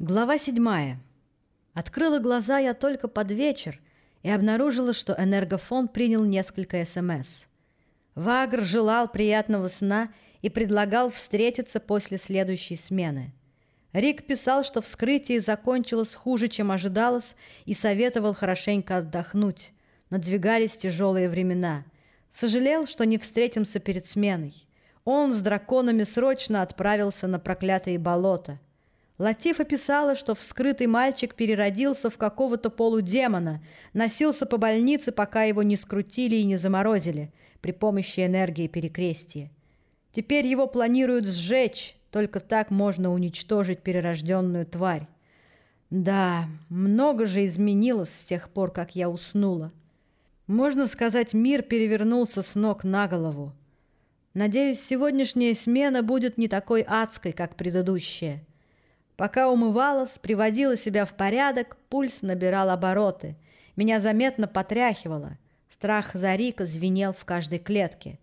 Глава седьмая. Открыла глаза я только под вечер и обнаружила, что энергофон принял несколько СМС. Вагр желал приятного сна и предлагал встретиться после следующей смены. Рик писал, что вскрытие закончилось хуже, чем ожидалось, и советовал хорошенько отдохнуть. Надвигались тяжелые времена. Сожалел, что не встретимся перед сменой. Он с драконами срочно отправился на проклятые болота – Латифа писала, что вскрытый мальчик переродился в какого-то полудемона, носился по больнице, пока его не скрутили и не заморозили при помощи энергии перекрестия. Теперь его планируют сжечь, только так можно уничтожить перерожденную тварь. Да, много же изменилось с тех пор, как я уснула. Можно сказать, мир перевернулся с ног на голову. Надеюсь, сегодняшняя смена будет не такой адской, как предыдущая. Пока умывалась, приводила себя в порядок, пульс набирал обороты. Меня заметно потряхивало. Страх за Рика звенел в каждой клетке.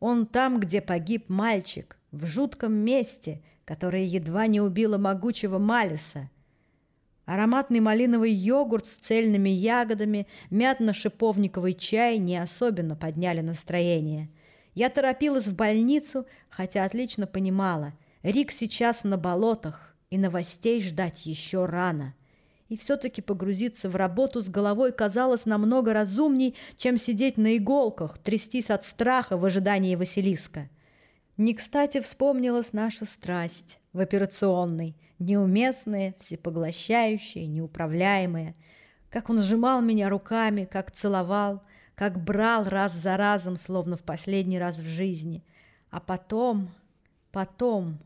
Он там, где погиб мальчик, в жутком месте, которое едва не убило могучего Малиса. Ароматный малиновый йогурт с цельными ягодами, мятно-шиповниковый чай не особенно подняли настроение. Я торопилась в больницу, хотя отлично понимала, Рик сейчас на болотах, и новостей ждать еще рано. И все-таки погрузиться в работу с головой казалось намного разумней, чем сидеть на иголках, трястись от страха в ожидании Василиска. Не кстати вспомнилась наша страсть в операционной, неуместная, всепоглощающая, неуправляемая. Как он сжимал меня руками, как целовал, как брал раз за разом, словно в последний раз в жизни. А потом, потом...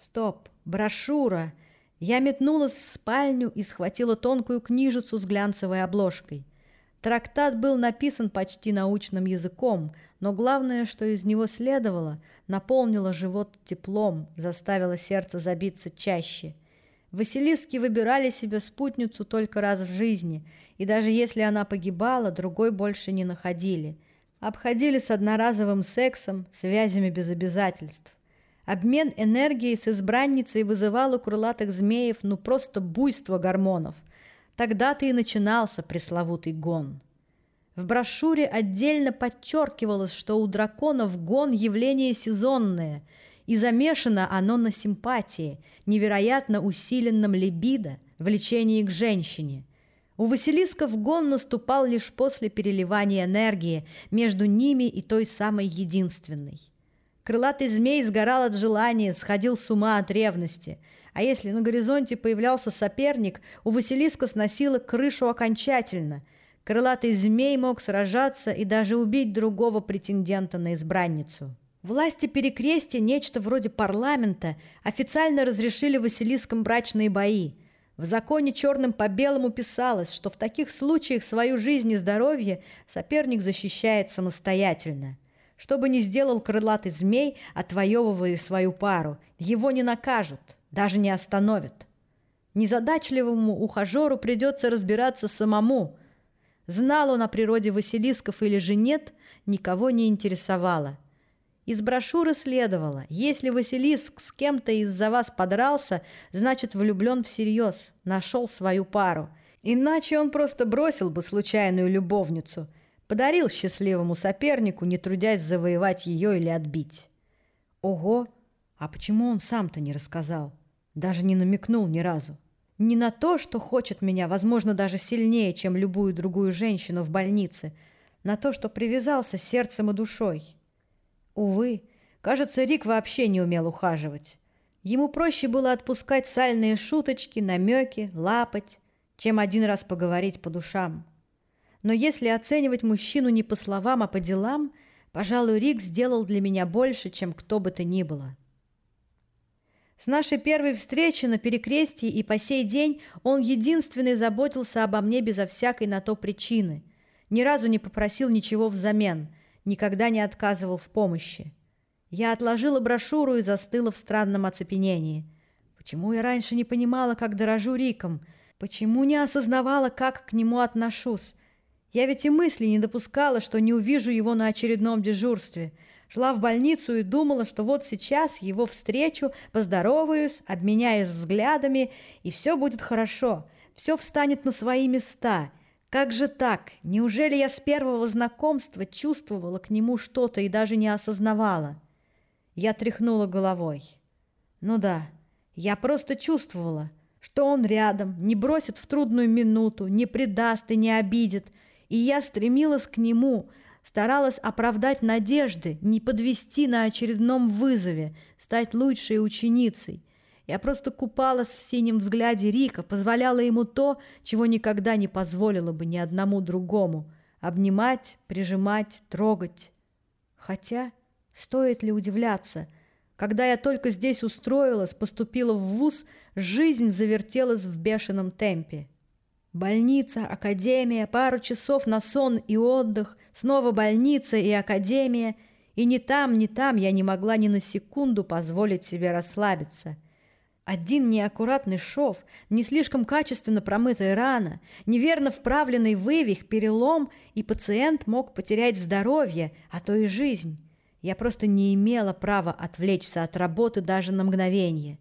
Стоп, брошюра. Я метнулась в спальню и схватила тонкую книжицу с глянцевой обложкой. Трактат был написан почти научным языком, но главное, что из него следовало, наполнило живот теплом, заставило сердце забиться чаще. Василиски выбирали себе спутницу только раз в жизни, и даже если она погибала, другой больше не находили. Обходили с одноразовым сексом, связями без обязательств. Обмен энергией с избранницей вызывал у крылатых змеев ну просто буйство гормонов. Тогда-то и начинался пресловутый гон. В брошюре отдельно подчеркивалось, что у драконов гон – явление сезонное, и замешано оно на симпатии, невероятно усиленном либидо, влечении к женщине. У Василисков гон наступал лишь после переливания энергии между ними и той самой единственной. Крылатый змей сгорал от желания, сходил с ума от ревности. А если на горизонте появлялся соперник, у Василиска сносило крышу окончательно. Крылатый змей мог сражаться и даже убить другого претендента на избранницу. Власти перекрестия, нечто вроде парламента, официально разрешили Василискам брачные бои. В законе черным по белому писалось, что в таких случаях свою жизнь и здоровье соперник защищает самостоятельно – что бы ни сделал крылатый змей, отвоевывая свою пару, его не накажут, даже не остановят. Незадачливому ухажеру придется разбираться самому. Знал он о природе Василисков или же нет, никого не интересовало. Из брошюры следовало, если Василиск с кем-то из-за вас подрался, значит влюблен всерьез, нашел свою пару. Иначе он просто бросил бы случайную любовницу – Подарил счастливому сопернику, не трудясь завоевать ее или отбить. Ого! А почему он сам-то не рассказал? Даже не намекнул ни разу. Не на то, что хочет меня, возможно, даже сильнее, чем любую другую женщину в больнице, на то, что привязался сердцем и душой. Увы, кажется, Рик вообще не умел ухаживать. Ему проще было отпускать сальные шуточки, намеки, лапать, чем один раз поговорить по душам. Но если оценивать мужчину не по словам, а по делам, пожалуй, Рик сделал для меня больше, чем кто бы то ни было. С нашей первой встречи на перекрестии и по сей день он единственный заботился обо мне безо всякой на то причины. Ни разу не попросил ничего взамен, никогда не отказывал в помощи. Я отложила брошюру и застыла в странном оцепенении. Почему я раньше не понимала, как дорожу Риком? Почему не осознавала, как к нему отношусь? Я ведь и мысли не допускала, что не увижу его на очередном дежурстве. Шла в больницу и думала, что вот сейчас его встречу, поздороваюсь, обменяюсь взглядами, и все будет хорошо, все встанет на свои места. Как же так? Неужели я с первого знакомства чувствовала к нему что-то и даже не осознавала? Я тряхнула головой. Ну да, я просто чувствовала, что он рядом, не бросит в трудную минуту, не предаст и не обидит. И я стремилась к нему, старалась оправдать надежды, не подвести на очередном вызове, стать лучшей ученицей. Я просто купалась в синем взгляде Рика, позволяла ему то, чего никогда не позволила бы ни одному другому — обнимать, прижимать, трогать. Хотя, стоит ли удивляться, когда я только здесь устроилась, поступила в вуз, жизнь завертелась в бешеном темпе. Больница, академия, пару часов на сон и отдых, снова больница и академия. И ни там, ни там я не могла ни на секунду позволить себе расслабиться. Один неаккуратный шов, не слишком качественно промытая рана, неверно вправленный вывих, перелом, и пациент мог потерять здоровье, а то и жизнь. Я просто не имела права отвлечься от работы даже на мгновение.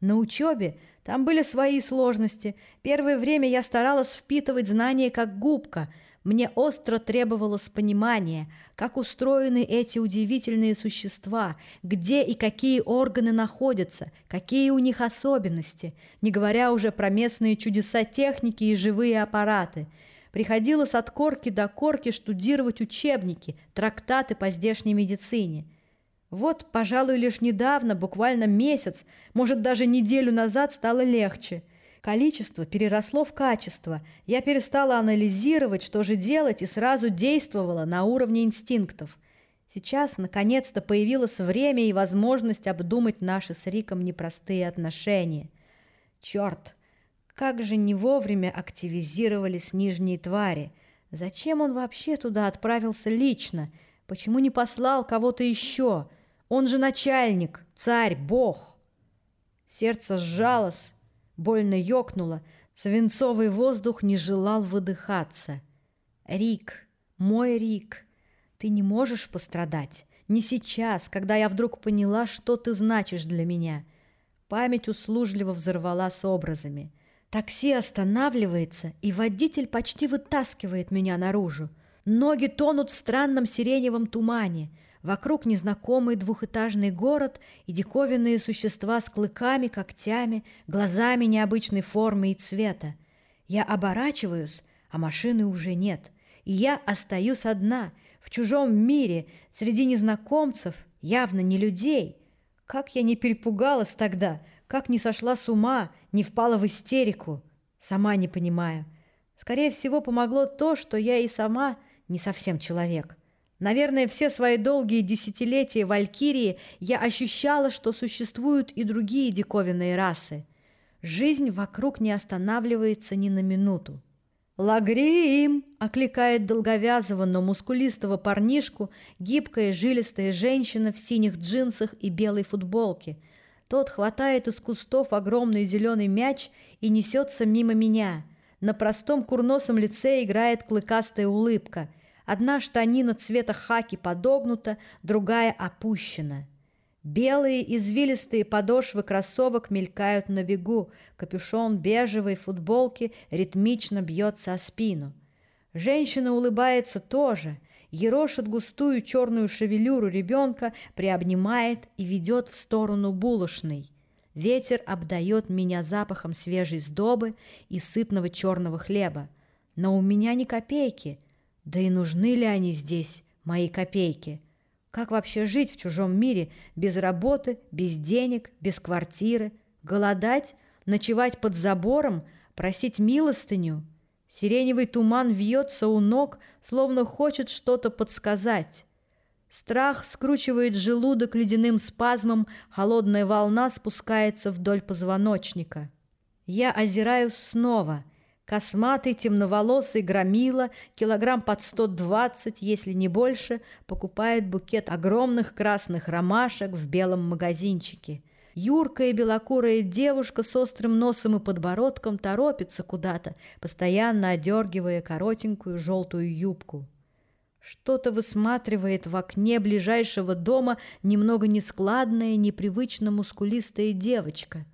На учебе там были свои сложности. Первое время я старалась впитывать знания как губка. Мне остро требовалось понимание, как устроены эти удивительные существа, где и какие органы находятся, какие у них особенности, не говоря уже про местные чудеса техники и живые аппараты. Приходилось от корки до корки штудировать учебники, трактаты по здешней медицине – вот, пожалуй, лишь недавно, буквально месяц, может, даже неделю назад стало легче. Количество переросло в качество. Я перестала анализировать, что же делать, и сразу действовала на уровне инстинктов. Сейчас, наконец-то, появилось время и возможность обдумать наши с Риком непростые отношения. Черт, как же не вовремя активизировались нижние твари. Зачем он вообще туда отправился лично? Почему не послал кого-то еще?» Он же начальник, царь, бог. Сердце сжалось, больно ёкнуло, свинцовый воздух не желал выдыхаться. Рик, мой Рик, ты не можешь пострадать. Не сейчас, когда я вдруг поняла, что ты значишь для меня. Память услужливо взорвалась образами. Такси останавливается, и водитель почти вытаскивает меня наружу. Ноги тонут в странном сиреневом тумане. Вокруг незнакомый двухэтажный город и диковинные существа с клыками, когтями, глазами необычной формы и цвета. Я оборачиваюсь, а машины уже нет. И я остаюсь одна, в чужом мире, среди незнакомцев, явно не людей. Как я не перепугалась тогда, как не сошла с ума, не впала в истерику. Сама не понимаю. Скорее всего, помогло то, что я и сама не совсем человек. Наверное, все свои долгие десятилетия в Алькирии я ощущала, что существуют и другие диковинные расы. Жизнь вокруг не останавливается ни на минуту. «Лагрим!» – окликает долговязого, но мускулистого парнишку гибкая жилистая женщина в синих джинсах и белой футболке. Тот хватает из кустов огромный зеленый мяч и несется мимо меня. На простом курносом лице играет клыкастая улыбка – Одна штанина цвета хаки подогнута, другая опущена. Белые извилистые подошвы кроссовок мелькают на бегу, капюшон бежевой футболки ритмично бьется о спину. Женщина улыбается тоже, ерошит густую черную шевелюру ребенка, приобнимает и ведет в сторону булочной. Ветер обдает меня запахом свежей сдобы и сытного черного хлеба. Но у меня ни копейки — да и нужны ли они здесь, мои копейки? Как вообще жить в чужом мире без работы, без денег, без квартиры? Голодать, ночевать под забором, просить милостыню? Сиреневый туман вьется у ног, словно хочет что-то подсказать. Страх скручивает желудок ледяным спазмом, холодная волна спускается вдоль позвоночника. Я озираюсь снова — Косматый, темноволосый громила, килограмм под 120, если не больше, покупает букет огромных красных ромашек в белом магазинчике. Юркая белокурая девушка с острым носом и подбородком торопится куда-то, постоянно одергивая коротенькую желтую юбку. Что-то высматривает в окне ближайшего дома немного нескладная, непривычно мускулистая девочка.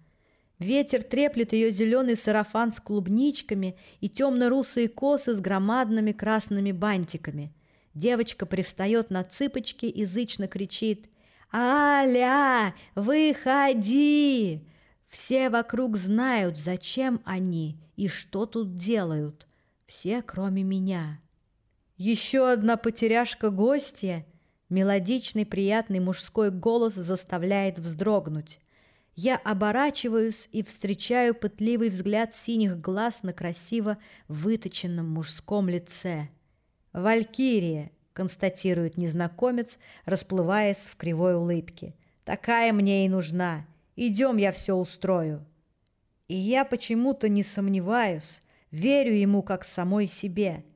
Ветер треплет ее зеленый сарафан с клубничками и темно-русые косы с громадными красными бантиками. Девочка привстает на цыпочки и зычно кричит «Аля, выходи!» Все вокруг знают, зачем они и что тут делают. Все, кроме меня. Еще одна потеряшка гостья, мелодичный приятный мужской голос заставляет вздрогнуть. Я оборачиваюсь и встречаю пытливый взгляд синих глаз на красиво выточенном мужском лице. «Валькирия», — констатирует незнакомец, расплываясь в кривой улыбке. «Такая мне и нужна. Идем, я все устрою». И я почему-то не сомневаюсь, верю ему как самой себе —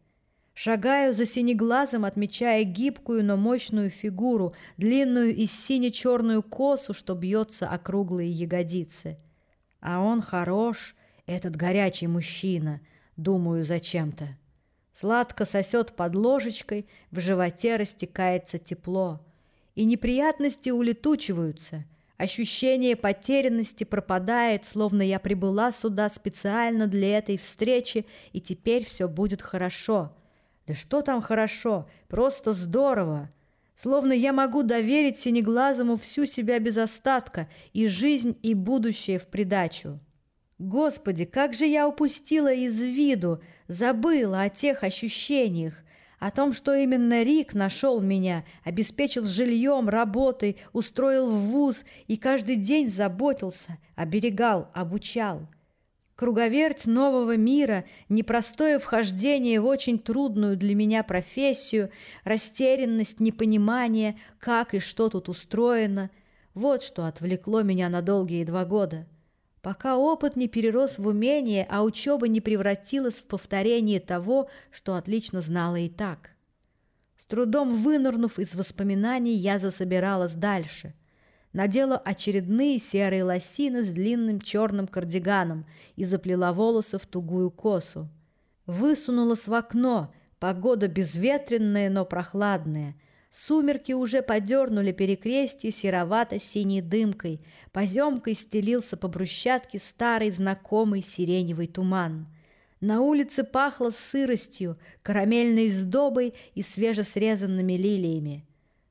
Шагаю за синеглазом, отмечая гибкую, но мощную фигуру, длинную и сине-черную косу, что бьется о круглые ягодицы. А он хорош, этот горячий мужчина, думаю, зачем-то. Сладко сосет под ложечкой, в животе растекается тепло. И неприятности улетучиваются. Ощущение потерянности пропадает, словно я прибыла сюда специально для этой встречи, и теперь все будет хорошо — да что там хорошо, просто здорово. Словно я могу доверить синеглазому всю себя без остатка, и жизнь, и будущее в придачу. Господи, как же я упустила из виду, забыла о тех ощущениях, о том, что именно Рик нашел меня, обеспечил жильем, работой, устроил в вуз и каждый день заботился, оберегал, обучал – Круговерть нового мира, непростое вхождение в очень трудную для меня профессию, растерянность, непонимание, как и что тут устроено – вот что отвлекло меня на долгие два года. Пока опыт не перерос в умение, а учеба не превратилась в повторение того, что отлично знала и так. С трудом вынырнув из воспоминаний, я засобиралась дальше – надела очередные серые лосины с длинным черным кардиганом и заплела волосы в тугую косу. Высунулась в окно, погода безветренная, но прохладная. Сумерки уже подернули перекрестие серовато-синей дымкой, поземкой стелился по брусчатке старый знакомый сиреневый туман. На улице пахло сыростью, карамельной сдобой и свежесрезанными лилиями.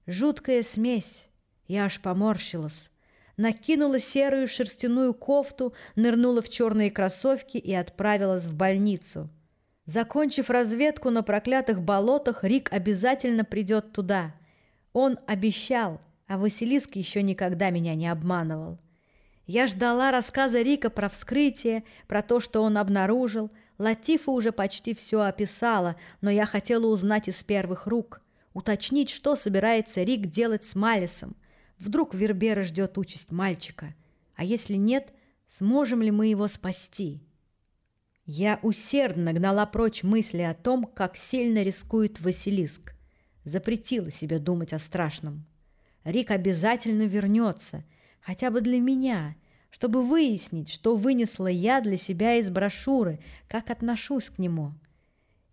Жуткая смесь, я аж поморщилась. Накинула серую шерстяную кофту, нырнула в черные кроссовки и отправилась в больницу. Закончив разведку на проклятых болотах, Рик обязательно придет туда. Он обещал, а Василиск еще никогда меня не обманывал. Я ждала рассказа Рика про вскрытие, про то, что он обнаружил. Латифа уже почти все описала, но я хотела узнать из первых рук, уточнить, что собирается Рик делать с Малисом – Вдруг Вербера ждет участь мальчика, а если нет, сможем ли мы его спасти? Я усердно гнала прочь мысли о том, как сильно рискует Василиск. Запретила себе думать о страшном. Рик обязательно вернется, хотя бы для меня, чтобы выяснить, что вынесла я для себя из брошюры, как отношусь к нему –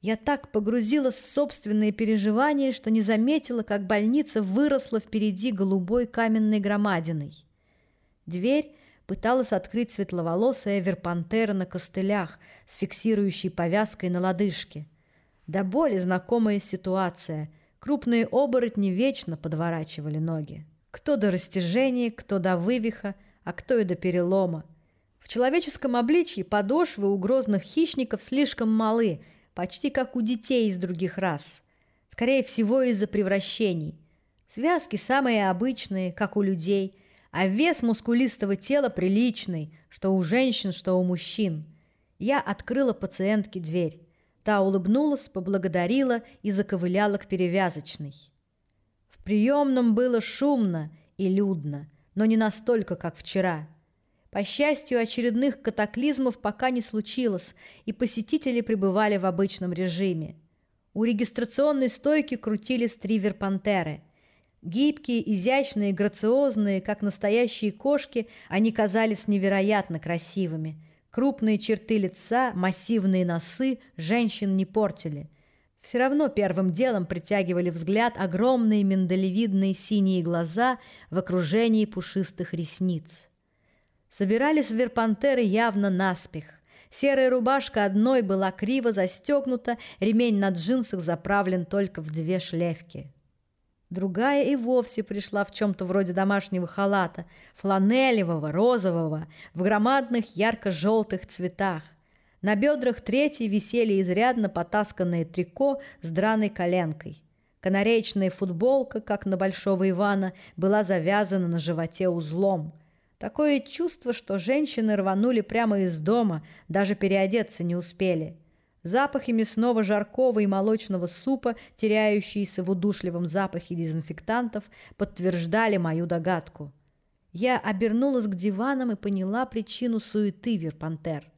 я так погрузилась в собственные переживания, что не заметила, как больница выросла впереди голубой каменной громадиной. Дверь пыталась открыть светловолосая верпантера на костылях с фиксирующей повязкой на лодыжке. До боли знакомая ситуация. Крупные оборотни вечно подворачивали ноги. Кто до растяжения, кто до вывиха, а кто и до перелома. В человеческом обличье подошвы у грозных хищников слишком малы – почти как у детей из других рас. Скорее всего, из-за превращений. Связки самые обычные, как у людей, а вес мускулистого тела приличный, что у женщин, что у мужчин. Я открыла пациентке дверь. Та улыбнулась, поблагодарила и заковыляла к перевязочной. В приемном было шумно и людно, но не настолько, как вчера – по счастью, очередных катаклизмов пока не случилось, и посетители пребывали в обычном режиме. У регистрационной стойки крутились три верпантеры. Гибкие, изящные, грациозные, как настоящие кошки, они казались невероятно красивыми. Крупные черты лица, массивные носы женщин не портили. Все равно первым делом притягивали взгляд огромные миндалевидные синие глаза в окружении пушистых ресниц. Собирались верпантеры явно наспех. Серая рубашка одной была криво застегнута, ремень на джинсах заправлен только в две шлевки. Другая и вовсе пришла в чем-то вроде домашнего халата, фланелевого, розового, в громадных ярко-желтых цветах. На бедрах третьей висели изрядно потасканные трико с драной коленкой. Канареечная футболка, как на Большого Ивана, была завязана на животе узлом – Такое чувство, что женщины рванули прямо из дома, даже переодеться не успели. Запахи мясного жаркого и молочного супа, теряющиеся в удушливом запахе дезинфектантов, подтверждали мою догадку. Я обернулась к диванам и поняла причину суеты Верпантер.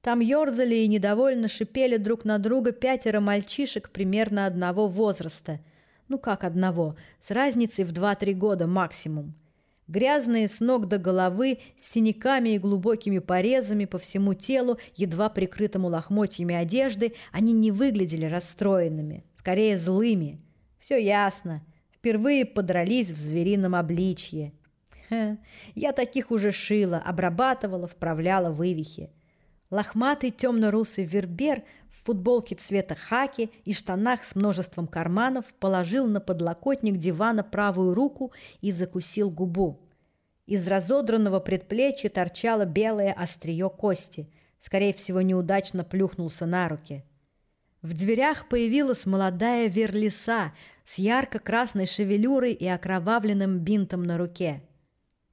Там ерзали и недовольно шипели друг на друга пятеро мальчишек примерно одного возраста. Ну как одного, с разницей в два-три года максимум. Грязные с ног до головы, с синяками и глубокими порезами по всему телу, едва прикрытому лохмотьями одежды, они не выглядели расстроенными, скорее злыми. Все ясно. Впервые подрались в зверином обличье. Ха, я таких уже шила, обрабатывала, вправляла вывихи. Лохматый темно-русый вербер в футболке цвета хаки и штанах с множеством карманов положил на подлокотник дивана правую руку и закусил губу. Из разодранного предплечья торчало белое острие кости. Скорее всего, неудачно плюхнулся на руки. В дверях появилась молодая верлиса с ярко-красной шевелюрой и окровавленным бинтом на руке.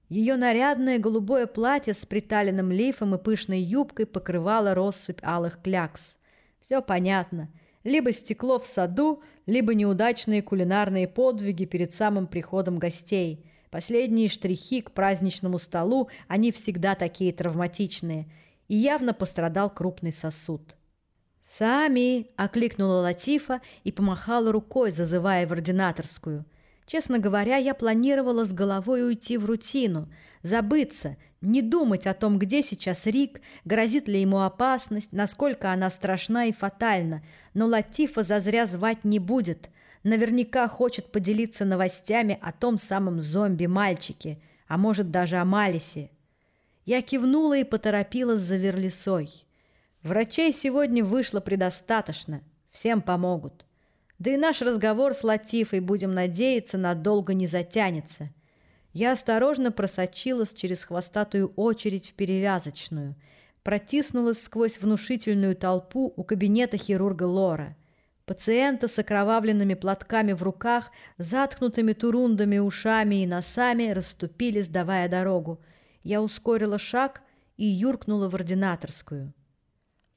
Ее нарядное голубое платье с приталенным лифом и пышной юбкой покрывало россыпь алых клякс. Все понятно. Либо стекло в саду, либо неудачные кулинарные подвиги перед самым приходом гостей. Последние штрихи к праздничному столу, они всегда такие травматичные. И явно пострадал крупный сосуд. «Сами!» – окликнула Латифа и помахала рукой, зазывая в ординаторскую – Честно говоря, я планировала с головой уйти в рутину, забыться, не думать о том, где сейчас Рик, грозит ли ему опасность, насколько она страшна и фатальна. Но Латифа зазря звать не будет. Наверняка хочет поделиться новостями о том самом зомби-мальчике, а может даже о Малисе. Я кивнула и поторопилась за Верлисой. Врачей сегодня вышло предостаточно, всем помогут. Да и наш разговор с Латифой, будем надеяться, надолго не затянется. Я осторожно просочилась через хвостатую очередь в перевязочную, протиснулась сквозь внушительную толпу у кабинета хирурга Лора. Пациенты с окровавленными платками в руках, заткнутыми турундами ушами и носами расступились, давая дорогу. Я ускорила шаг и юркнула в ординаторскую.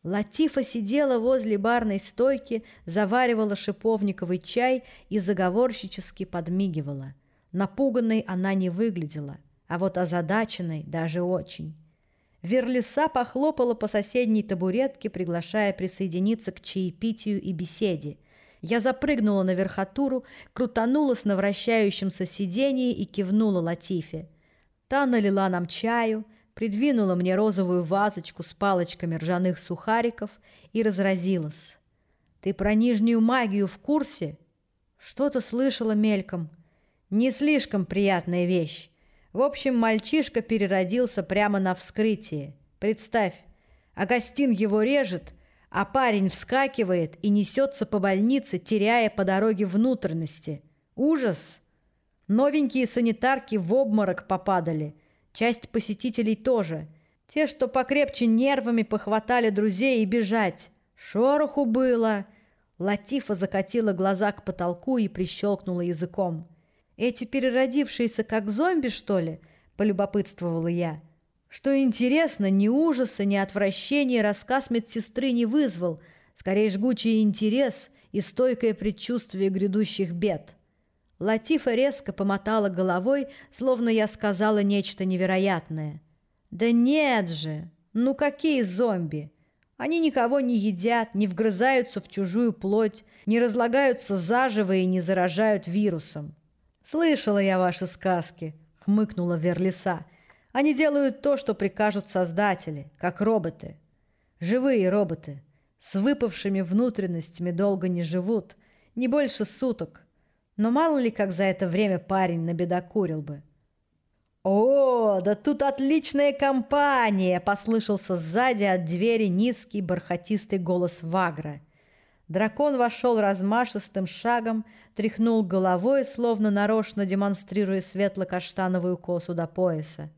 Латифа сидела возле барной стойки, заваривала шиповниковый чай и заговорщически подмигивала. Напуганной она не выглядела, а вот озадаченной даже очень. Верлиса похлопала по соседней табуретке, приглашая присоединиться к чаепитию и беседе. Я запрыгнула на верхотуру, крутанулась на вращающемся сидении и кивнула Латифе. Та налила нам чаю – придвинула мне розовую вазочку с палочками ржаных сухариков и разразилась. «Ты про нижнюю магию в курсе?» «Что-то слышала мельком. Не слишком приятная вещь. В общем, мальчишка переродился прямо на вскрытии. Представь, Агастин его режет, а парень вскакивает и несется по больнице, теряя по дороге внутренности. Ужас! Новенькие санитарки в обморок попадали – Часть посетителей тоже. Те, что покрепче нервами похватали друзей и бежать. Шороху было. Латифа закатила глаза к потолку и прищелкнула языком. «Эти переродившиеся как зомби, что ли?» – полюбопытствовала я. Что интересно, ни ужаса, ни отвращения рассказ медсестры не вызвал, скорее жгучий интерес и стойкое предчувствие грядущих бед. Латифа резко помотала головой, словно я сказала нечто невероятное. «Да нет же! Ну какие зомби? Они никого не едят, не вгрызаются в чужую плоть, не разлагаются заживо и не заражают вирусом». «Слышала я ваши сказки», — хмыкнула Верлиса. «Они делают то, что прикажут создатели, как роботы. Живые роботы. С выпавшими внутренностями долго не живут, не больше суток. Но мало ли, как за это время парень набедокурил бы. «О, да тут отличная компания!» – послышался сзади от двери низкий бархатистый голос Вагра. Дракон вошел размашистым шагом, тряхнул головой, словно нарочно демонстрируя светло-каштановую косу до пояса.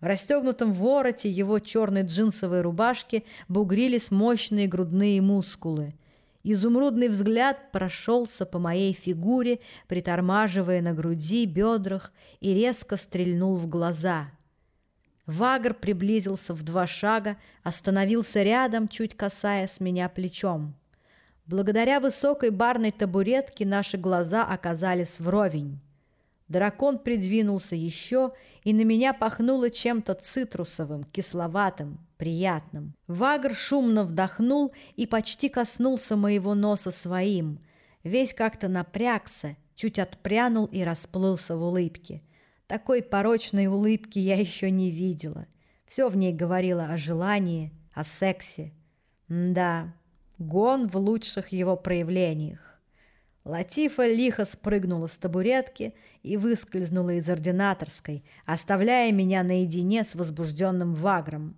В расстегнутом вороте его черной джинсовой рубашки бугрились мощные грудные мускулы – Изумрудный взгляд прошелся по моей фигуре, притормаживая на груди, бедрах и резко стрельнул в глаза. Вагр приблизился в два шага, остановился рядом, чуть касаясь меня плечом. Благодаря высокой барной табуретке наши глаза оказались вровень. Дракон придвинулся еще, и на меня пахнуло чем-то цитрусовым, кисловатым, приятным. Вагр шумно вдохнул и почти коснулся моего носа своим. Весь как-то напрягся, чуть отпрянул и расплылся в улыбке. Такой порочной улыбки я еще не видела. Все в ней говорило о желании, о сексе. М да, гон в лучших его проявлениях. Латифа лихо спрыгнула с табуретки и выскользнула из ординаторской, оставляя меня наедине с возбужденным вагром.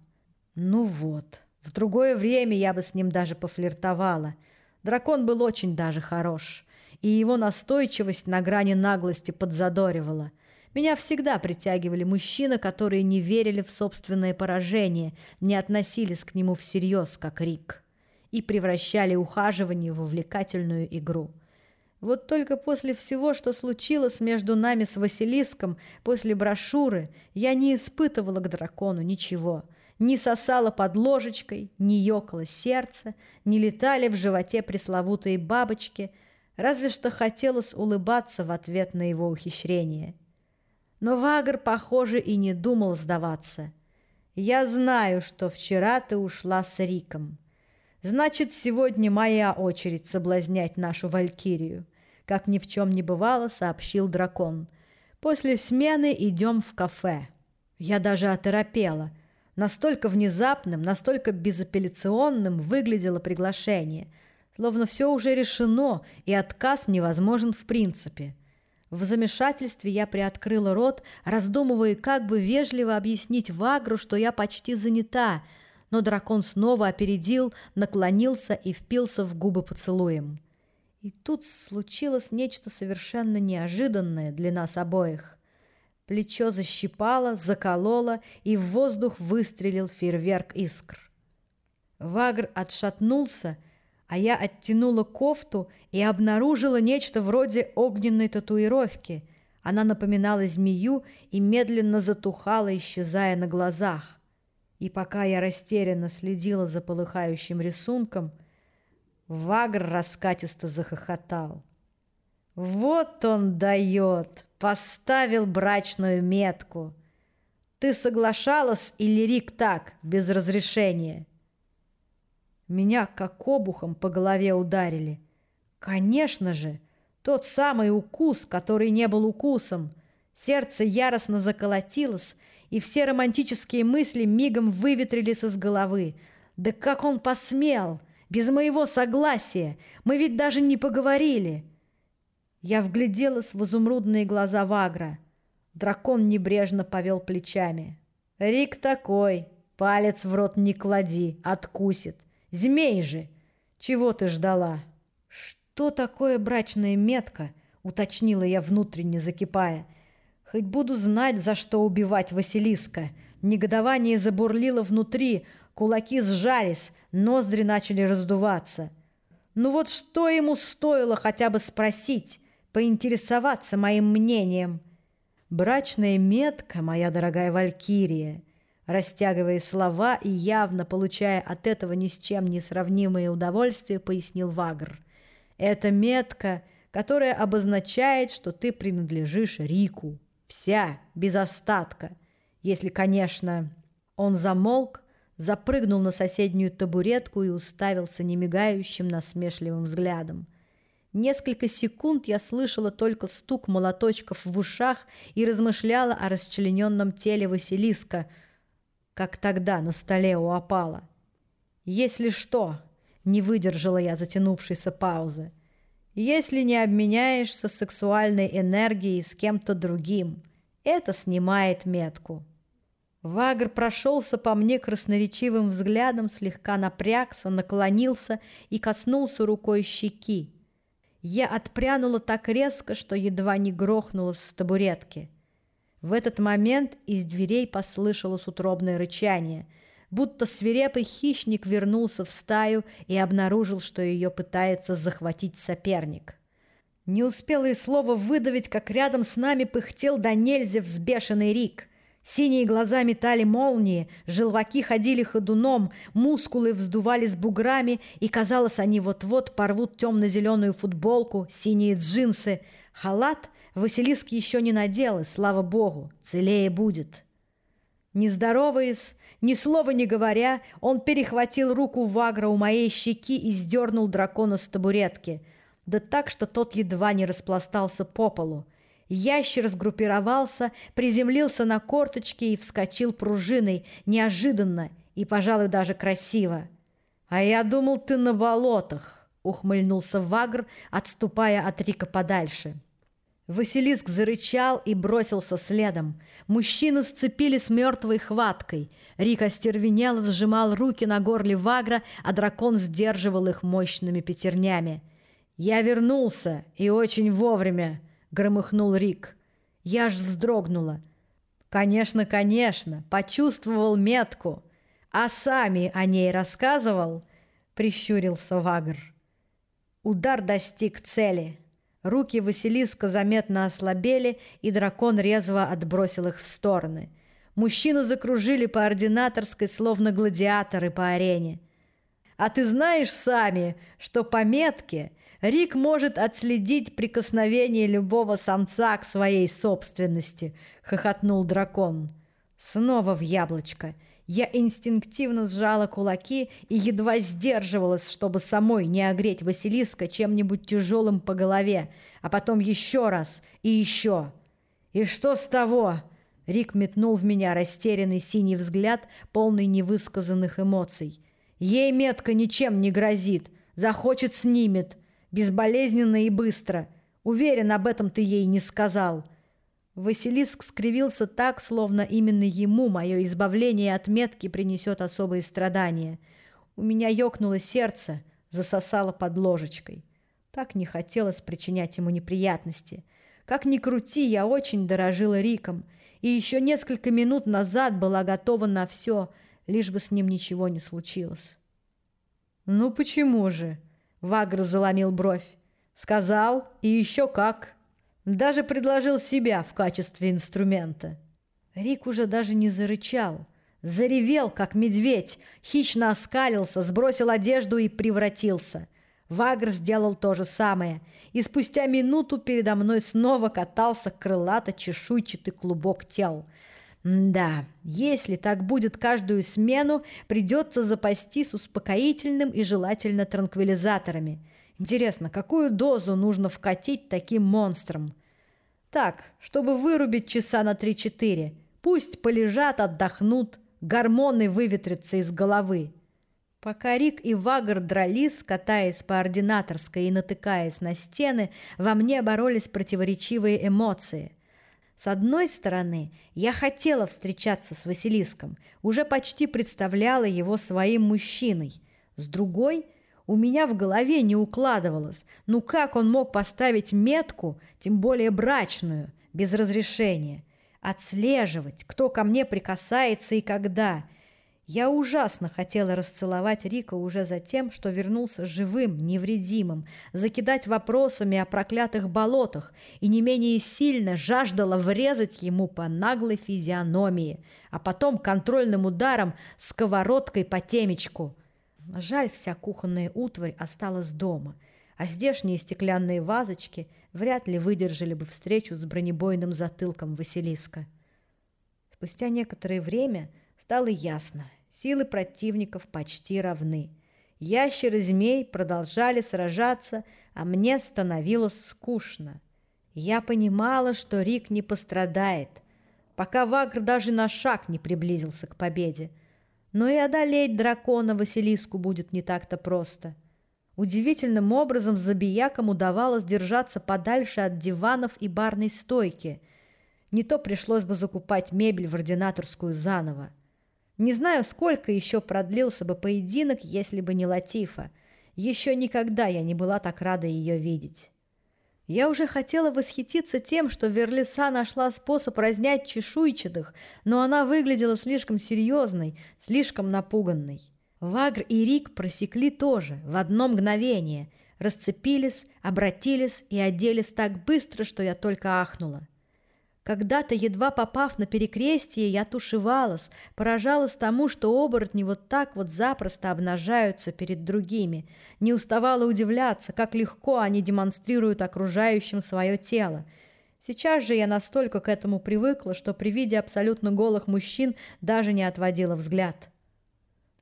Ну вот, в другое время я бы с ним даже пофлиртовала. Дракон был очень даже хорош, и его настойчивость на грани наглости подзадоривала. Меня всегда притягивали мужчины, которые не верили в собственное поражение, не относились к нему всерьез, как Рик, и превращали ухаживание в увлекательную игру. Вот только после всего, что случилось между нами с Василиском, после брошюры, я не испытывала к дракону ничего. Не сосала под ложечкой, не ёкало сердце, не летали в животе пресловутые бабочки, разве что хотелось улыбаться в ответ на его ухищрение. Но Вагр, похоже, и не думал сдаваться. «Я знаю, что вчера ты ушла с Риком. Значит, сегодня моя очередь соблазнять нашу Валькирию как ни в чем не бывало, сообщил дракон. После смены идем в кафе. Я даже оторопела. Настолько внезапным, настолько безапелляционным выглядело приглашение, словно все уже решено, и отказ невозможен в принципе. В замешательстве я приоткрыла рот, раздумывая, как бы вежливо объяснить Вагру, что я почти занята, но дракон снова опередил, наклонился и впился в губы поцелуем. И тут случилось нечто совершенно неожиданное для нас обоих. Плечо защипало, закололо, и в воздух выстрелил фейерверк искр. Вагр отшатнулся, а я оттянула кофту и обнаружила нечто вроде огненной татуировки. Она напоминала змею и медленно затухала, исчезая на глазах. И пока я растерянно следила за полыхающим рисунком — Вагр раскатисто захохотал. «Вот он дает! Поставил брачную метку! Ты соглашалась или Рик так, без разрешения?» Меня как обухом по голове ударили. Конечно же, тот самый укус, который не был укусом. Сердце яростно заколотилось, и все романтические мысли мигом выветрились из головы. Да как он посмел! Без моего согласия. Мы ведь даже не поговорили. Я вгляделась в изумрудные глаза Вагра. Дракон небрежно повел плечами. Рик такой. Палец в рот не клади, откусит. Змей же. Чего ты ждала? Что такое брачная метка? Уточнила я внутренне, закипая. Хоть буду знать, за что убивать Василиска. Негодование забурлило внутри, Кулаки сжались, ноздри начали раздуваться. Ну вот что ему стоило хотя бы спросить, поинтересоваться моим мнением? Брачная метка, моя дорогая Валькирия, растягивая слова и явно получая от этого ни с чем не сравнимое удовольствие, пояснил Вагр. Это метка, которая обозначает, что ты принадлежишь Рику. Вся, без остатка. Если, конечно, он замолк, запрыгнул на соседнюю табуретку и уставился немигающим насмешливым взглядом. Несколько секунд я слышала только стук молоточков в ушах и размышляла о расчлененном теле Василиска, как тогда на столе у опала. «Если что, Не выдержала я затянувшейся паузы. «Если не обменяешься сексуальной энергией с кем-то другим, это снимает метку». Вагр прошелся по мне красноречивым взглядом, слегка напрягся, наклонился и коснулся рукой щеки. Я отпрянула так резко, что едва не грохнулась с табуретки. В этот момент из дверей послышалось утробное рычание, будто свирепый хищник вернулся в стаю и обнаружил, что ее пытается захватить соперник. Не успела и слова выдавить, как рядом с нами пыхтел до нельзя взбешенный Рик. Синие глаза метали молнии, желваки ходили ходуном, мускулы вздувались буграми, и, казалось, они вот-вот порвут темно-зеленую футболку, синие джинсы. Халат Василиск еще не надел, и, слава богу, целее будет. Не здороваясь, ни слова не говоря, он перехватил руку Вагра у моей щеки и сдернул дракона с табуретки, да так, что тот едва не распластался по полу. Ящер сгруппировался, приземлился на корточки и вскочил пружиной, неожиданно и, пожалуй, даже красиво. «А я думал, ты на болотах», — ухмыльнулся Вагр, отступая от Рика подальше. Василиск зарычал и бросился следом. Мужчины сцепились мертвой хваткой. Рик остервенело сжимал руки на горле Вагра, а дракон сдерживал их мощными пятернями. «Я вернулся, и очень вовремя», — громыхнул Рик. Я ж вздрогнула. «Конечно, конечно, почувствовал метку. А сами о ней рассказывал?» — прищурился Вагр. Удар достиг цели. Руки Василиска заметно ослабели, и дракон резво отбросил их в стороны. Мужчину закружили по ординаторской, словно гладиаторы по арене. «А ты знаешь сами, что по метке Рик может отследить прикосновение любого самца к своей собственности, хохотнул дракон. Снова в яблочко. Я инстинктивно сжала кулаки и едва сдерживалась, чтобы самой не огреть Василиска чем-нибудь тяжелым по голове, а потом еще раз и еще. «И что с того?» Рик метнул в меня растерянный синий взгляд, полный невысказанных эмоций. «Ей метка ничем не грозит. Захочет – снимет безболезненно и быстро. Уверен, об этом ты ей не сказал». Василиск скривился так, словно именно ему мое избавление от метки принесет особые страдания. У меня ёкнуло сердце, засосало под ложечкой. Так не хотелось причинять ему неприятности. Как ни крути, я очень дорожила Риком, и еще несколько минут назад была готова на все, лишь бы с ним ничего не случилось. «Ну почему же?» Вагр заломил бровь. Сказал, и еще как. Даже предложил себя в качестве инструмента. Рик уже даже не зарычал. Заревел, как медведь, хищно оскалился, сбросил одежду и превратился. Вагр сделал то же самое, и спустя минуту передо мной снова катался крылато-чешуйчатый клубок тел – да, если так будет каждую смену, придется запастись успокоительным и желательно транквилизаторами. Интересно, какую дозу нужно вкатить таким монстрам? Так, чтобы вырубить часа на 3-4. Пусть полежат, отдохнут, гормоны выветрятся из головы. Пока Рик и Вагр дрались, катаясь по ординаторской и натыкаясь на стены, во мне боролись противоречивые эмоции – с одной стороны, я хотела встречаться с Василиском, уже почти представляла его своим мужчиной. С другой, у меня в голове не укладывалось, ну как он мог поставить метку, тем более брачную, без разрешения, отслеживать, кто ко мне прикасается и когда – я ужасно хотела расцеловать Рика уже за тем, что вернулся живым, невредимым, закидать вопросами о проклятых болотах и не менее сильно жаждала врезать ему по наглой физиономии, а потом контрольным ударом сковородкой по темечку. Жаль, вся кухонная утварь осталась дома, а здешние стеклянные вазочки вряд ли выдержали бы встречу с бронебойным затылком Василиска. Спустя некоторое время стало ясно – Силы противников почти равны. Ящер и змей продолжали сражаться, а мне становилось скучно. Я понимала, что Рик не пострадает, пока Вагр даже на шаг не приблизился к победе. Но и одолеть дракона Василиску будет не так-то просто. Удивительным образом забиякам удавалось держаться подальше от диванов и барной стойки. Не то пришлось бы закупать мебель в ординаторскую заново. Не знаю, сколько еще продлился бы поединок, если бы не Латифа. Еще никогда я не была так рада ее видеть. Я уже хотела восхититься тем, что Верлиса нашла способ разнять чешуйчатых, но она выглядела слишком серьезной, слишком напуганной. Вагр и Рик просекли тоже, в одно мгновение, расцепились, обратились и оделись так быстро, что я только ахнула. Когда-то, едва попав на перекрестие, я тушевалась, поражалась тому, что оборотни вот так вот запросто обнажаются перед другими, не уставала удивляться, как легко они демонстрируют окружающим свое тело. Сейчас же я настолько к этому привыкла, что при виде абсолютно голых мужчин даже не отводила взгляд.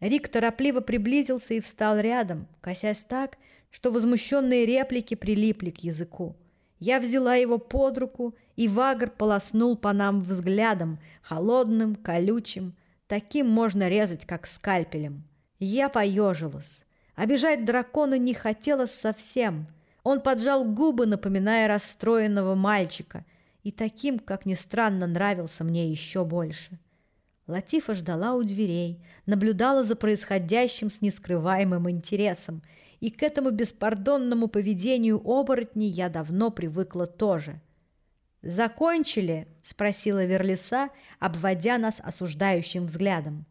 Рик торопливо приблизился и встал рядом, косясь так, что возмущенные реплики прилипли к языку. Я взяла его под руку, и Вагр полоснул по нам взглядом, холодным, колючим. Таким можно резать, как скальпелем. Я поежилась. Обижать дракона не хотелось совсем. Он поджал губы, напоминая расстроенного мальчика, и таким, как ни странно, нравился мне еще больше. Латифа ждала у дверей, наблюдала за происходящим с нескрываемым интересом – и к этому беспардонному поведению оборотней я давно привыкла тоже. «Закончили?» – спросила Верлиса, обводя нас осуждающим взглядом.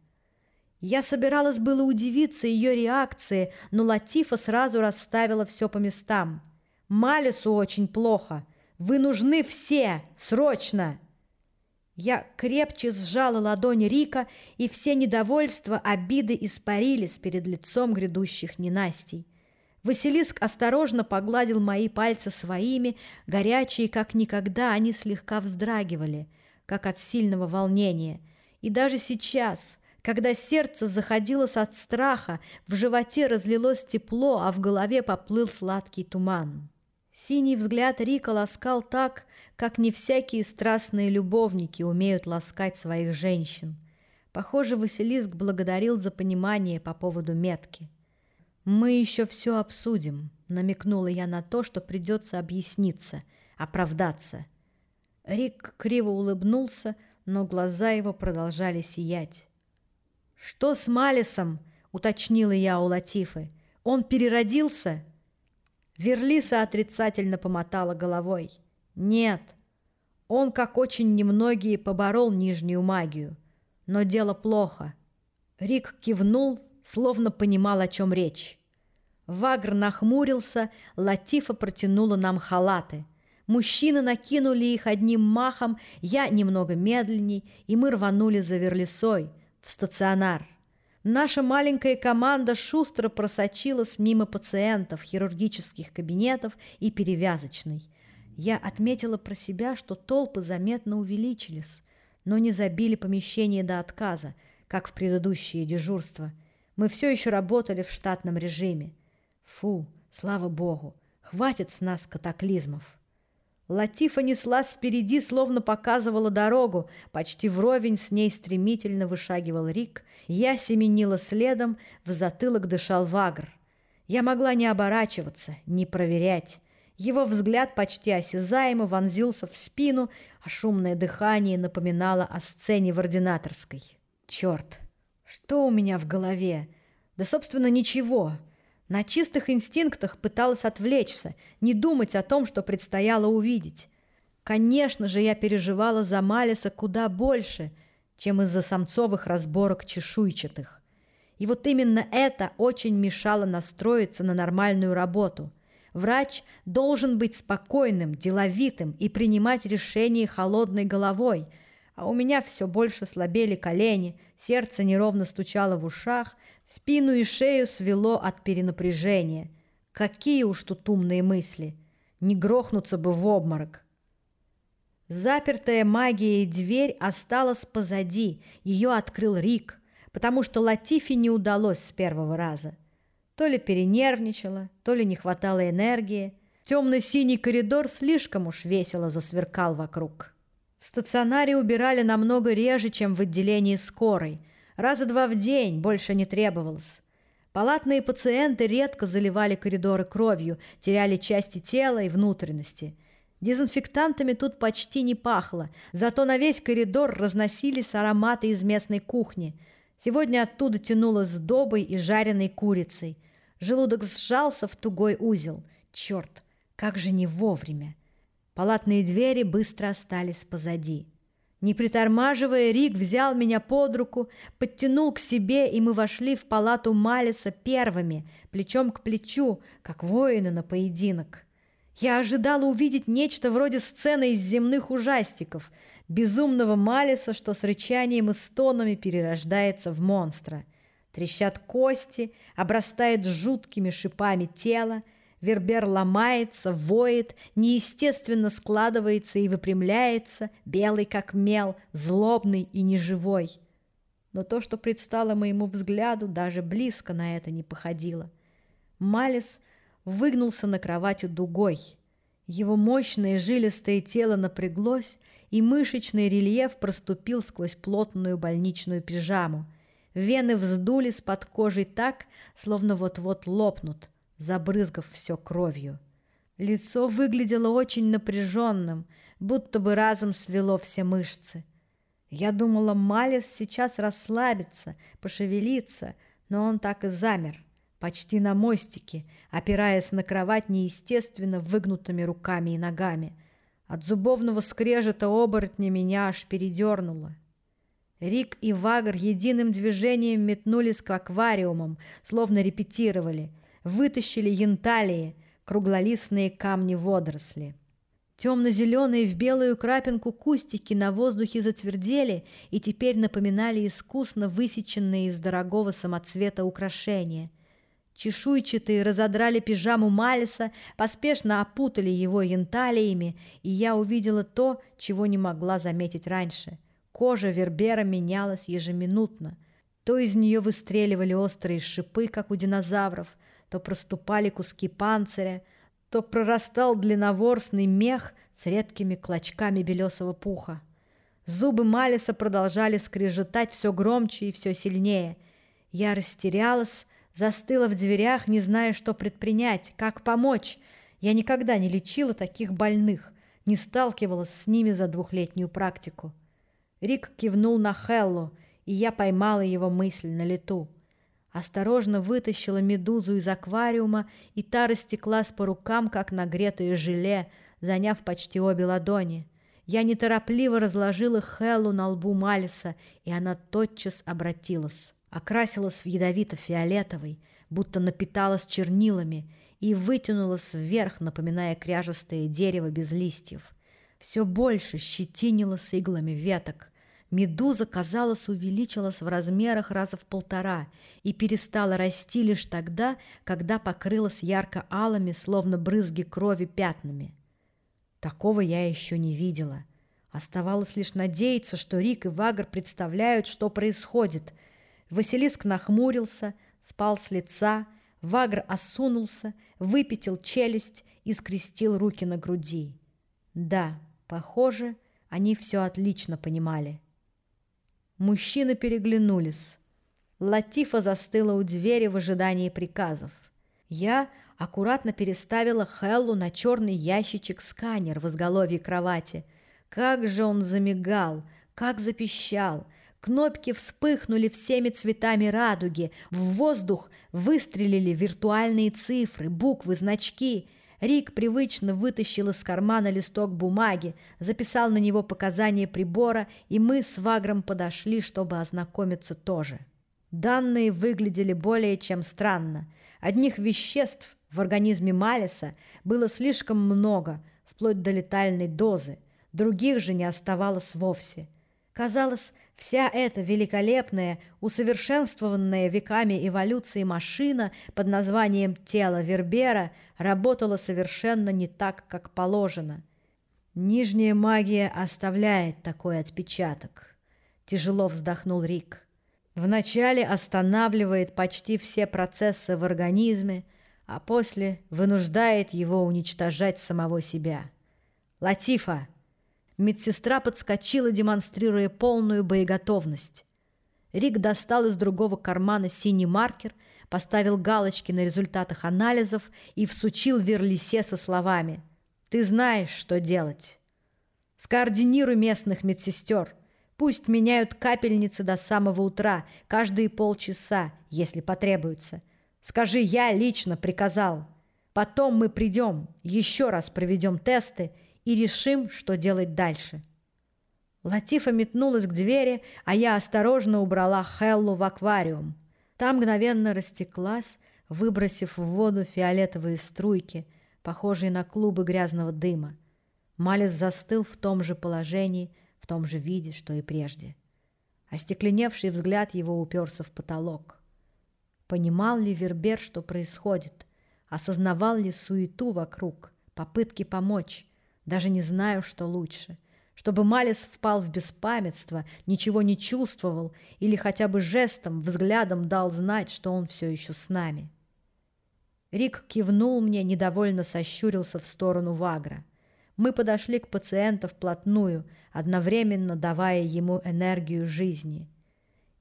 Я собиралась было удивиться ее реакции, но Латифа сразу расставила все по местам. «Малису очень плохо. Вы нужны все! Срочно!» Я крепче сжала ладонь Рика, и все недовольства, обиды испарились перед лицом грядущих ненастей. Василиск осторожно погладил мои пальцы своими, горячие, как никогда, они слегка вздрагивали, как от сильного волнения. И даже сейчас, когда сердце заходилось от страха, в животе разлилось тепло, а в голове поплыл сладкий туман. Синий взгляд Рика ласкал так, как не всякие страстные любовники умеют ласкать своих женщин. Похоже, Василиск благодарил за понимание по поводу метки. «Мы еще все обсудим», — намекнула я на то, что придется объясниться, оправдаться. Рик криво улыбнулся, но глаза его продолжали сиять. «Что с Малисом?» — уточнила я у Латифы. «Он переродился?» Верлиса отрицательно помотала головой. «Нет, он, как очень немногие, поборол нижнюю магию. Но дело плохо». Рик кивнул, словно понимал, о чем речь. Вагр нахмурился, Латифа протянула нам халаты. Мужчины накинули их одним махом, я немного медленней, и мы рванули за верлисой, в стационар. Наша маленькая команда шустро просочилась мимо пациентов, хирургических кабинетов и перевязочной. Я отметила про себя, что толпы заметно увеличились, но не забили помещение до отказа, как в предыдущие дежурства. Мы все еще работали в штатном режиме. Фу, слава богу, хватит с нас катаклизмов. Латифа неслась впереди, словно показывала дорогу. Почти вровень с ней стремительно вышагивал Рик. Я семенила следом, в затылок дышал Вагр. Я могла не оборачиваться, не проверять. Его взгляд почти осязаемо вонзился в спину, а шумное дыхание напоминало о сцене в ординаторской. Черт, что у меня в голове? Да, собственно, ничего. На чистых инстинктах пыталась отвлечься, не думать о том, что предстояло увидеть. Конечно же, я переживала за Малиса куда больше, чем из-за самцовых разборок чешуйчатых. И вот именно это очень мешало настроиться на нормальную работу. Врач должен быть спокойным, деловитым и принимать решения холодной головой – а у меня все больше слабели колени, сердце неровно стучало в ушах, спину и шею свело от перенапряжения. Какие уж тут умные мысли! Не грохнуться бы в обморок. Запертая магией дверь осталась позади, ее открыл Рик, потому что Латифи не удалось с первого раза. То ли перенервничала, то ли не хватало энергии. Темно-синий коридор слишком уж весело засверкал вокруг. В стационаре убирали намного реже, чем в отделении скорой. Раза два в день больше не требовалось. Палатные пациенты редко заливали коридоры кровью, теряли части тела и внутренности. Дезинфектантами тут почти не пахло, зато на весь коридор разносились ароматы из местной кухни. Сегодня оттуда тянуло сдобой и жареной курицей. Желудок сжался в тугой узел. Черт, как же не вовремя! Палатные двери быстро остались позади. Не притормаживая, Рик взял меня под руку, подтянул к себе, и мы вошли в палату Малиса первыми, плечом к плечу, как воины на поединок. Я ожидала увидеть нечто вроде сцены из земных ужастиков, безумного Малиса, что с рычанием и стонами перерождается в монстра. Трещат кости, обрастает жуткими шипами тело, Вербер ломается, воет, неестественно складывается и выпрямляется, белый как мел, злобный и неживой. Но то, что предстало моему взгляду, даже близко на это не походило. Малис выгнулся на кровати дугой. Его мощное жилистое тело напряглось, и мышечный рельеф проступил сквозь плотную больничную пижаму. Вены вздулись под кожей так, словно вот-вот лопнут – забрызгав все кровью. Лицо выглядело очень напряженным, будто бы разом свело все мышцы. Я думала, Малис сейчас расслабится, пошевелится, но он так и замер, почти на мостике, опираясь на кровать неестественно выгнутыми руками и ногами. От зубовного скрежета оборотня меня аж передернуло. Рик и Вагр единым движением метнулись к аквариумам, словно репетировали — вытащили янталии, круглолистные камни-водоросли. Темно-зеленые в белую крапинку кустики на воздухе затвердели и теперь напоминали искусно высеченные из дорогого самоцвета украшения. Чешуйчатые разодрали пижаму Малиса, поспешно опутали его янталиями, и я увидела то, чего не могла заметить раньше. Кожа Вербера менялась ежеминутно. То из нее выстреливали острые шипы, как у динозавров – то проступали куски панциря, то прорастал длинноворсный мех с редкими клочками белесого пуха. Зубы Малиса продолжали скрежетать все громче и все сильнее. Я растерялась, застыла в дверях, не зная, что предпринять, как помочь. Я никогда не лечила таких больных, не сталкивалась с ними за двухлетнюю практику. Рик кивнул на Хеллу, и я поймала его мысль на лету. Осторожно вытащила медузу из аквариума, и та растеклась по рукам, как нагретое желе, заняв почти обе ладони. Я неторопливо разложила Хеллу на лбу Малиса, и она тотчас обратилась. Окрасилась в ядовито-фиолетовый, будто напиталась чернилами, и вытянулась вверх, напоминая кряжестое дерево без листьев. Все больше щетинилась иглами веток, Медуза, казалось, увеличилась в размерах раза в полтора и перестала расти лишь тогда, когда покрылась ярко-алыми, словно брызги крови, пятнами. Такого я еще не видела. Оставалось лишь надеяться, что Рик и Вагр представляют, что происходит. Василиск нахмурился, спал с лица, Вагр осунулся, выпятил челюсть и скрестил руки на груди. Да, похоже, они все отлично понимали. Мужчины переглянулись. Латифа застыла у двери в ожидании приказов. Я аккуратно переставила Хеллу на черный ящичек-сканер в изголовье кровати. Как же он замигал, как запищал. Кнопки вспыхнули всеми цветами радуги. В воздух выстрелили виртуальные цифры, буквы, значки. Рик привычно вытащил из кармана листок бумаги, записал на него показания прибора, и мы с Вагром подошли, чтобы ознакомиться тоже. Данные выглядели более чем странно. Одних веществ в организме Малиса было слишком много, вплоть до летальной дозы, других же не оставалось вовсе – Казалось, вся эта великолепная, усовершенствованная веками эволюции машина под названием «тело Вербера» работала совершенно не так, как положено. Нижняя магия оставляет такой отпечаток. Тяжело вздохнул Рик. Вначале останавливает почти все процессы в организме, а после вынуждает его уничтожать самого себя. Латифа, Медсестра подскочила, демонстрируя полную боеготовность. Рик достал из другого кармана синий маркер, поставил галочки на результатах анализов и всучил Верлисе со словами «Ты знаешь, что делать. Скоординируй местных медсестер. Пусть меняют капельницы до самого утра, каждые полчаса, если потребуется. Скажи, я лично приказал. Потом мы придем, еще раз проведем тесты и решим, что делать дальше». Латифа метнулась к двери, а я осторожно убрала Хеллу в аквариум. Там мгновенно растеклась, выбросив в воду фиолетовые струйки, похожие на клубы грязного дыма. Малис застыл в том же положении, в том же виде, что и прежде. Остекленевший взгляд его уперся в потолок. Понимал ли Вербер, что происходит? Осознавал ли суету вокруг, попытки помочь? Даже не знаю, что лучше — чтобы Малис впал в беспамятство, ничего не чувствовал или хотя бы жестом, взглядом дал знать, что он все еще с нами. Рик кивнул мне, недовольно сощурился в сторону Вагра. Мы подошли к пациенту вплотную, одновременно давая ему энергию жизни.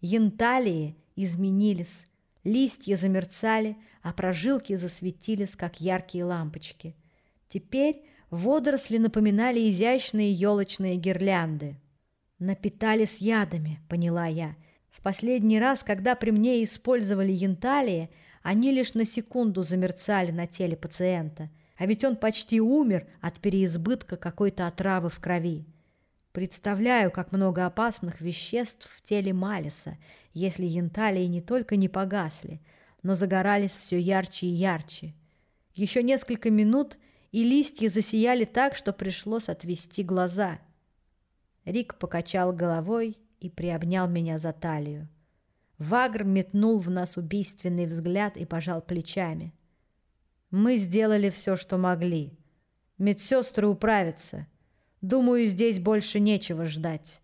Янталии изменились, листья замерцали, а прожилки засветились, как яркие лампочки. Теперь Водоросли напоминали изящные елочные гирлянды. «Напитались ядами», — поняла я. В последний раз, когда при мне использовали янталии, они лишь на секунду замерцали на теле пациента, а ведь он почти умер от переизбытка какой-то отравы в крови. Представляю, как много опасных веществ в теле Малиса, если янталии не только не погасли, но загорались все ярче и ярче. Еще несколько минут, и листья засияли так, что пришлось отвести глаза. Рик покачал головой и приобнял меня за талию. Вагр метнул в нас убийственный взгляд и пожал плечами. Мы сделали все, что могли. Медсестры управятся. Думаю, здесь больше нечего ждать.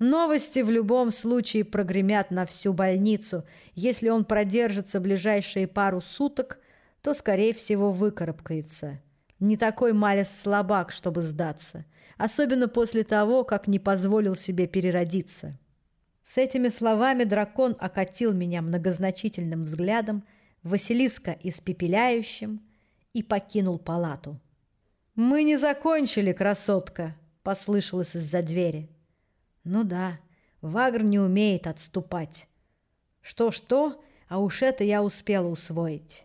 Новости в любом случае прогремят на всю больницу. Если он продержится ближайшие пару суток, то, скорее всего, выкарабкается. Не такой Малес слабак, чтобы сдаться, особенно после того, как не позволил себе переродиться. С этими словами дракон окатил меня многозначительным взглядом, Василиска испепеляющим и покинул палату. «Мы не закончили, красотка!» — послышалось из-за двери. «Ну да, Вагр не умеет отступать. Что-что, а уж это я успела усвоить».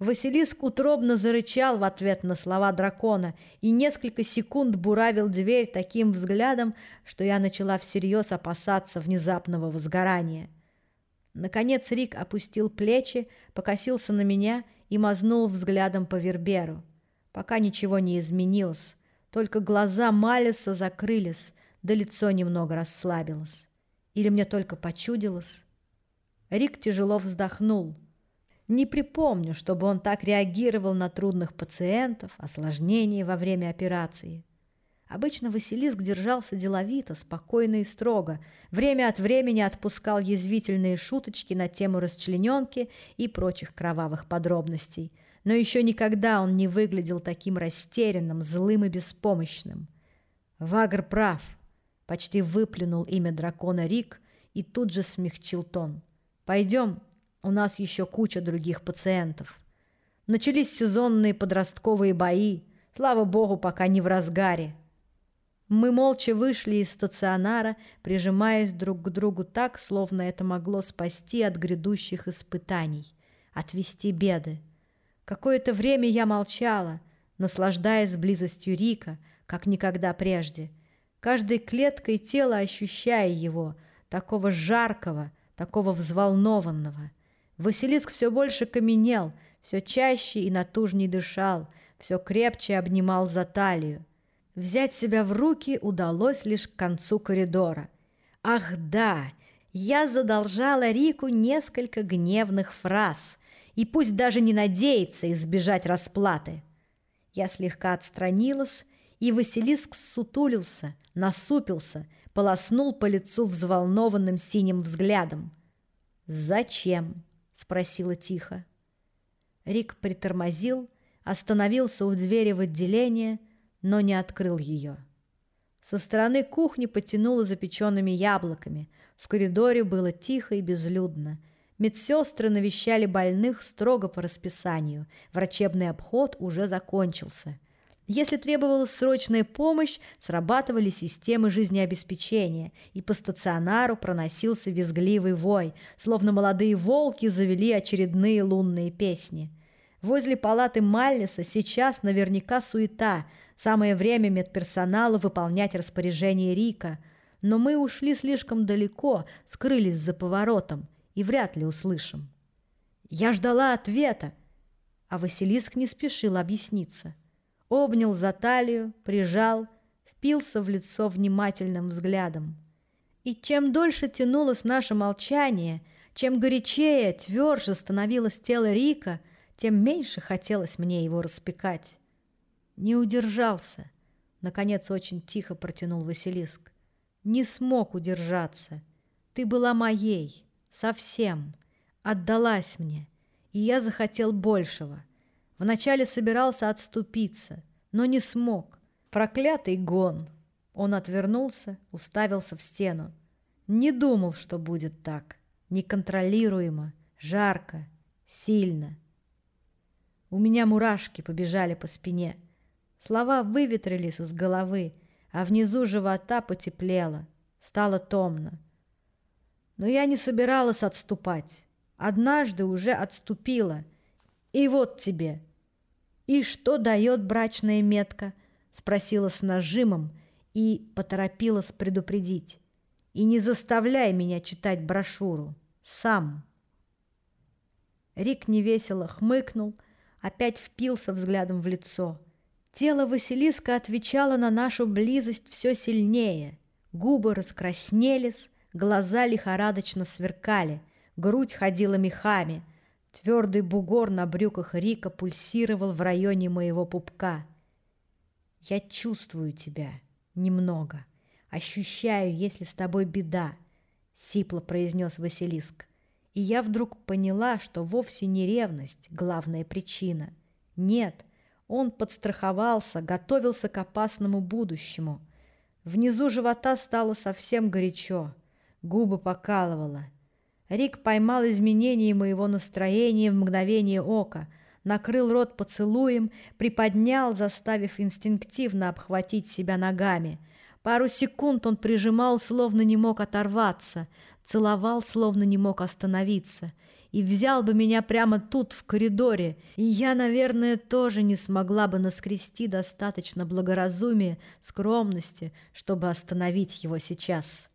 Василиск утробно зарычал в ответ на слова дракона и несколько секунд буравил дверь таким взглядом, что я начала всерьез опасаться внезапного возгорания. Наконец Рик опустил плечи, покосился на меня и мазнул взглядом по Верберу. Пока ничего не изменилось, только глаза Малиса закрылись, да лицо немного расслабилось. Или мне только почудилось? Рик тяжело вздохнул — не припомню, чтобы он так реагировал на трудных пациентов, осложнения во время операции. Обычно Василиск держался деловито, спокойно и строго, время от времени отпускал язвительные шуточки на тему расчлененки и прочих кровавых подробностей, но еще никогда он не выглядел таким растерянным, злым и беспомощным. Вагр прав, почти выплюнул имя дракона Рик и тут же смягчил тон. «Пойдем, у нас еще куча других пациентов. Начались сезонные подростковые бои. Слава богу, пока не в разгаре. Мы молча вышли из стационара, прижимаясь друг к другу так, словно это могло спасти от грядущих испытаний, отвести беды. Какое-то время я молчала, наслаждаясь близостью Рика, как никогда прежде, каждой клеткой тела ощущая его, такого жаркого, такого взволнованного — Василиск все больше каменел, все чаще и натужней дышал, все крепче обнимал за талию. Взять себя в руки удалось лишь к концу коридора. Ах да, я задолжала Рику несколько гневных фраз, и пусть даже не надеется избежать расплаты. Я слегка отстранилась, и Василиск сутулился, насупился, полоснул по лицу взволнованным синим взглядом. «Зачем?» Спросила тихо. Рик притормозил, остановился у двери в отделение, но не открыл ее. Со стороны кухни потянуло запеченными яблоками. В коридоре было тихо и безлюдно. Медсестры навещали больных строго по расписанию. Врачебный обход уже закончился. Если требовалась срочная помощь, срабатывали системы жизнеобеспечения, и по стационару проносился визгливый вой, словно молодые волки завели очередные лунные песни. Возле палаты Маллиса сейчас наверняка суета, самое время медперсоналу выполнять распоряжение Рика, но мы ушли слишком далеко, скрылись за поворотом – и вряд ли услышим. Я ждала ответа, а Василиск не спешил объясниться. Обнял за талию, прижал, впился в лицо внимательным взглядом. И чем дольше тянулось наше молчание, чем горячее, тверже становилось тело Рика, тем меньше хотелось мне его распекать. Не удержался. Наконец очень тихо протянул Василиск. Не смог удержаться. Ты была моей. Совсем. Отдалась мне. И я захотел большего. Вначале собирался отступиться, но не смог. Проклятый гон. Он отвернулся, уставился в стену. Не думал, что будет так. Неконтролируемо, жарко, сильно. У меня мурашки побежали по спине. Слова выветрились из головы, а внизу живота потеплело. Стало томно. Но я не собиралась отступать. Однажды уже отступила. И вот тебе. И что дает брачная метка? Спросила с нажимом и поторопилась предупредить. И не заставляй меня читать брошюру. Сам. Рик невесело хмыкнул, опять впился взглядом в лицо. Тело Василиска отвечало на нашу близость все сильнее. Губы раскраснелись, Глаза лихорадочно сверкали, грудь ходила мехами. Твердый бугор на брюках Рика пульсировал в районе моего пупка. «Я чувствую тебя. Немного. Ощущаю, если с тобой беда», — сипло произнес Василиск. И я вдруг поняла, что вовсе не ревность главная причина. Нет, он подстраховался, готовился к опасному будущему. Внизу живота стало совсем горячо губы покалывало. Рик поймал изменения моего настроения в мгновение ока, накрыл рот поцелуем, приподнял, заставив инстинктивно обхватить себя ногами. Пару секунд он прижимал, словно не мог оторваться, целовал, словно не мог остановиться. И взял бы меня прямо тут, в коридоре, и я, наверное, тоже не смогла бы наскрести достаточно благоразумия, скромности, чтобы остановить его сейчас.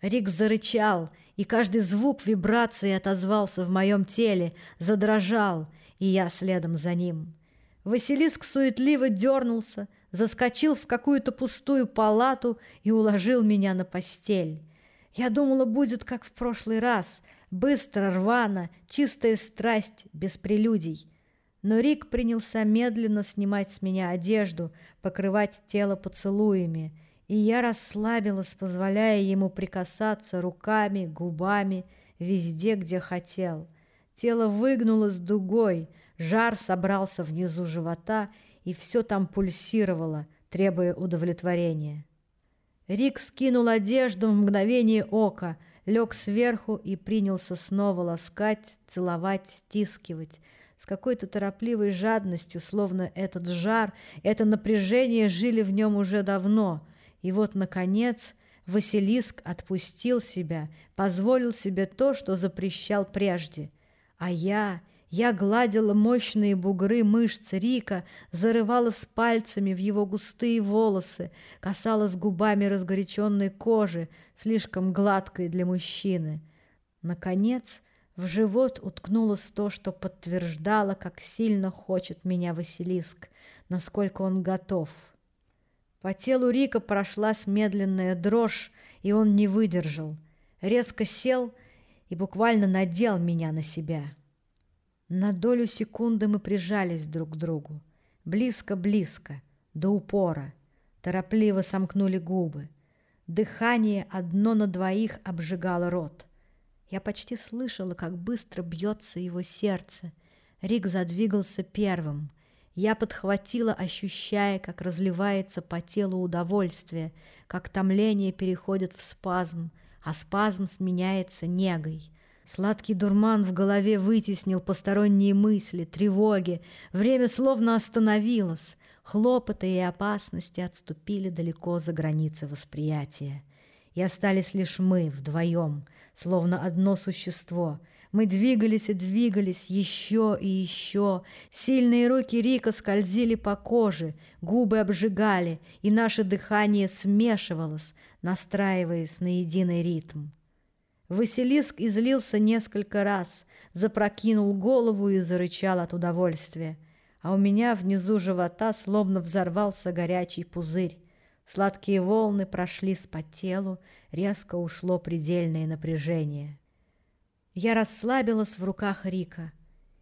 Рик зарычал, и каждый звук вибрации отозвался в моем теле, задрожал, и я следом за ним. Василиск суетливо дернулся, заскочил в какую-то пустую палату и уложил меня на постель. Я думала, будет как в прошлый раз, быстро, рвано, чистая страсть, без прелюдий. Но Рик принялся медленно снимать с меня одежду, покрывать тело поцелуями — и я расслабилась, позволяя ему прикасаться руками, губами, везде, где хотел. Тело выгнулось дугой, жар собрался внизу живота, и все там пульсировало, требуя удовлетворения. Рик скинул одежду в мгновение ока, лег сверху и принялся снова ласкать, целовать, стискивать, с какой-то торопливой жадностью, словно этот жар, это напряжение жили в нем уже давно — и вот, наконец, Василиск отпустил себя, позволил себе то, что запрещал прежде. А я, я гладила мощные бугры мышц Рика, зарывалась пальцами в его густые волосы, касалась губами разгоряченной кожи, слишком гладкой для мужчины. Наконец, в живот уткнулось то, что подтверждало, как сильно хочет меня Василиск, насколько он готов — по телу Рика прошлась медленная дрожь, и он не выдержал. Резко сел и буквально надел меня на себя. На долю секунды мы прижались друг к другу. Близко-близко, до упора. Торопливо сомкнули губы. Дыхание одно на двоих обжигало рот. Я почти слышала, как быстро бьется его сердце. Рик задвигался первым — Я подхватила, ощущая, как разливается по телу удовольствие, как томление переходит в спазм, а спазм сменяется негой. Сладкий дурман в голове вытеснил посторонние мысли, тревоги. Время словно остановилось. Хлопоты и опасности отступили далеко за границы восприятия. И остались лишь мы вдвоем, словно одно существо. Мы двигались и двигались еще и еще. Сильные руки Рика скользили по коже, губы обжигали, и наше дыхание смешивалось, настраиваясь на единый ритм. Василиск излился несколько раз, запрокинул голову и зарычал от удовольствия. А у меня внизу живота словно взорвался горячий пузырь. Сладкие волны прошлись по телу, резко ушло предельное напряжение. Я расслабилась в руках Рика,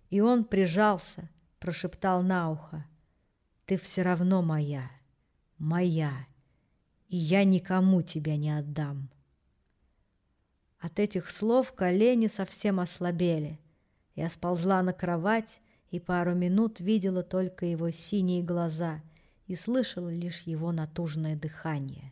и он прижался, прошептал на ухо. «Ты все равно моя, моя, и я никому тебя не отдам». От этих слов колени совсем ослабели. Я сползла на кровать и пару минут видела только его синие глаза и слышала лишь его натужное дыхание —